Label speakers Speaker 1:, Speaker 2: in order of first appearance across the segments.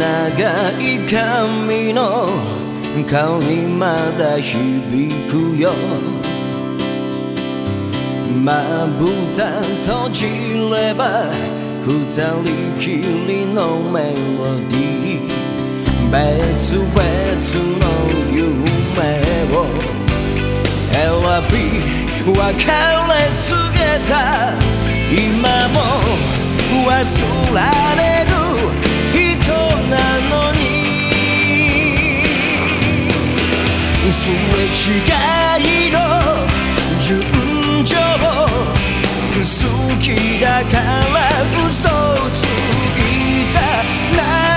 Speaker 1: 長い髪の香りまだ響くよ。まぶた閉じれば二人きりのメロディー別々の夢を。選び別れ告げた今も忘られすれ違いの純情。好きだから嘘ついた。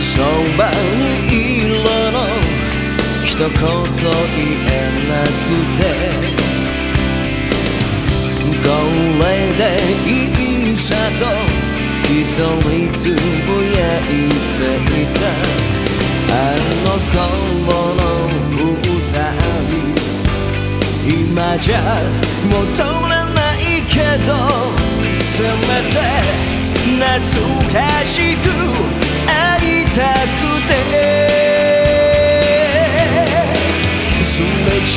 Speaker 1: そばにいるの一言言えなくて。これでいいさと一人つぶやいていた。あの頃の二人今じゃ戻らないけどせめて懐かしく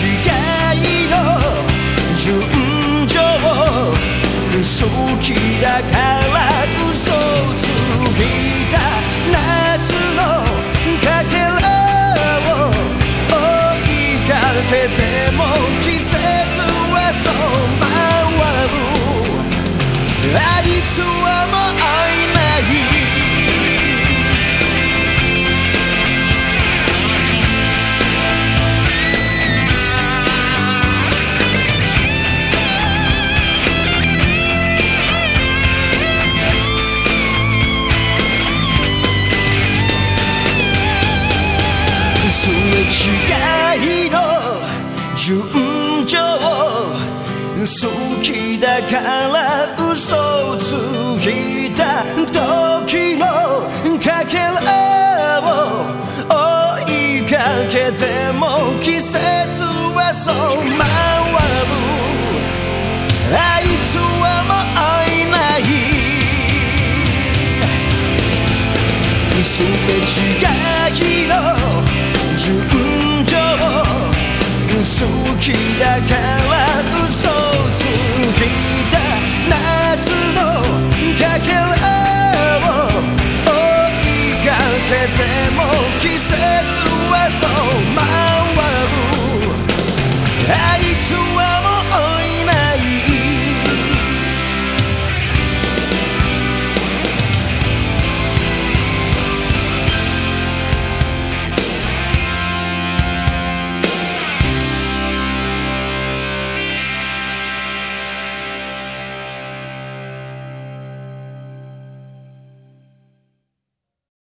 Speaker 1: れ違いの純情好きだから嘘ついた夏のかけらを追いかけて。違いの純情好きだから嘘をついた時のかけらを追いかけても季節はそう回るあいつはもう会えないすれ違いも季節はそう